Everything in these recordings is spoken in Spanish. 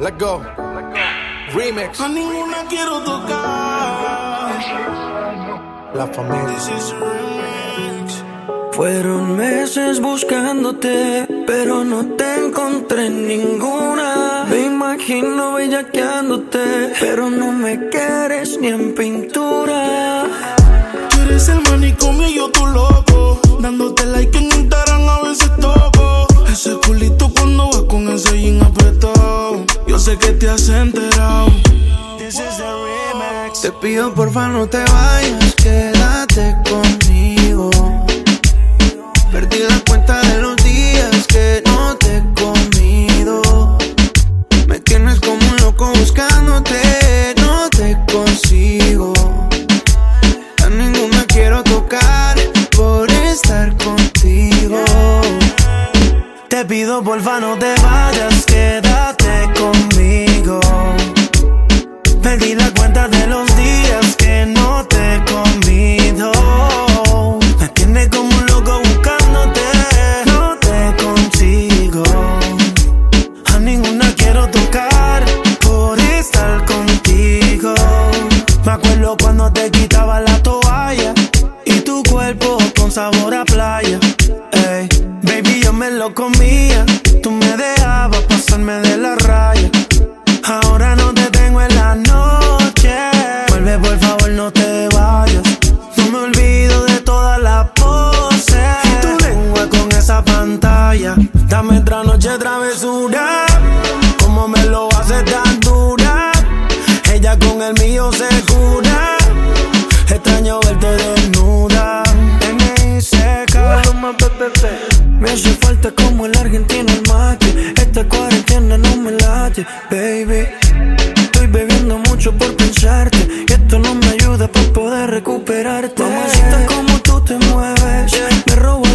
Let go. Remix. A ninguna quiero tocar. La familia. This is a remix. Fueron meses buscándote, pero no te encontré en ninguna. Me imagino bellaqueándote, pero no me quieres ni en pintura. Tú eres el manicomio y yo tu loco. Dándote like en sé que te has enterado. This is a remix. Te pido porfa no te vayas, quédate conmigo. Perdí la cuenta de los días que no te he comido. Me tienes como un loco buscándote, no te consigo. A ninguna quiero tocar por estar contigo. Te pido porfa no te vayas, quédate pantalla. Dame otra noche travesura. Como me lo hace tan dura. Ella con el mío se jura. Extraño verte desnuda. Me hace falta como el argentino el mate. Esta cuarentena no me late, baby. Estoy bebiendo mucho por pensarte. Y esto no me ayuda para poder recuperarte. Mamacita, como tú te mueves. Me he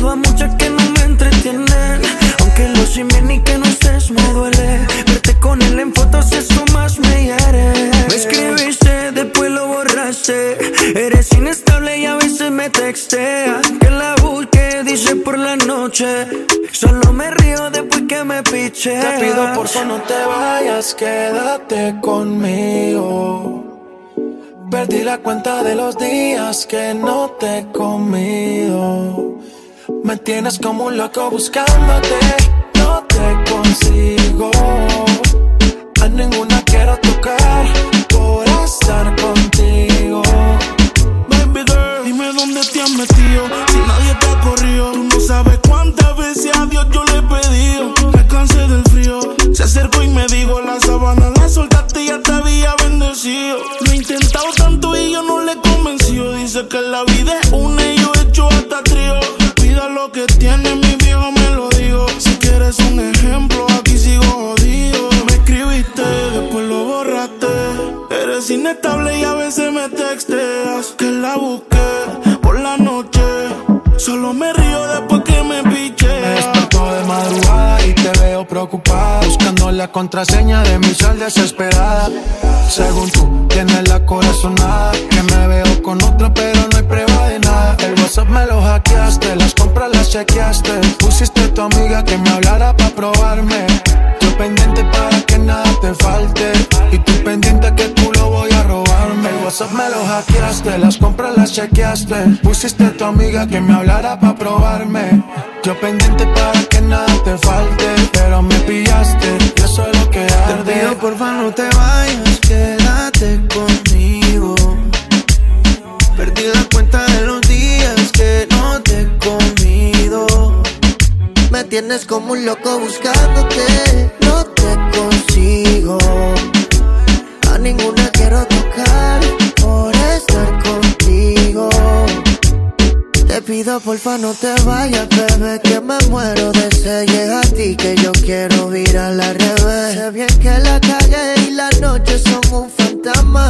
Eres inestable y a veces me textea. Que la busque, dice por la noche. Solo me río después que me piche. Te pido por favor no te vayas, quédate conmigo. Perdí la cuenta de los días que no te he comido. Me tienes como un loco buscándote, no te consigo. Dijo: La sabana la soltaste y ya te había bendecido. Lo he intentado tanto y yo no le he convencido. Dice que la vida es una y yo he hecho hasta trío. Cuida lo que tiene, mi viejo me lo digo. Si quieres un ejemplo, aquí sigo jodido. Me escribiste, después lo borraste. Eres inestable y a veces me texteas. Que la busqué por la noche. Solo me río después veo preocupada Buscando la contraseña de mi sal desesperada. Según tú, tienes la corazonada Que me veo con otra pero no hay prueba de nada. El WhatsApp me lo hackeaste, las compras las chequeaste. Pusiste a tu amiga que me hablara para probarme pendiente para que nada te falte. Y tú pendiente que tú lo voy a robarme. El WhatsApp me lo hackeaste, las compras las chequeaste. Pusiste a tu amiga que me hablara para probarme. Yo pendiente para que nada te falte Pero me pillaste y eso es lo que Te arde. pido porfa no te vayas, quédate conmigo. Me tienes como un loco buscándote, no te consigo. A ninguna quiero tocar por estar contigo. Te pido porfa no te vayas, bebé, que me muero de sed. Llega a ti que yo quiero ir a la revés. Sé bien que la calle y la noche son un fantasma.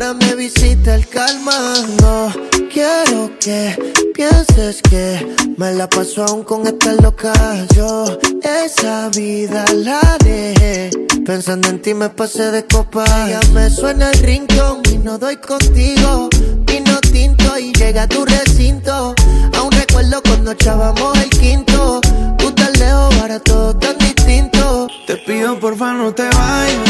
Ahora me visita el calma. No quiero que pienses que me la paso aún con esta loca. Yo esa vida la dejé. Pensando en ti me pasé de copa. Ya me suena el rincón y no doy contigo. Vino tinto y llega a tu recinto. Aún recuerdo cuando echábamos el quinto. Tú tan lejos, ahora todo tan distinto. Te pido porfa no te vayas,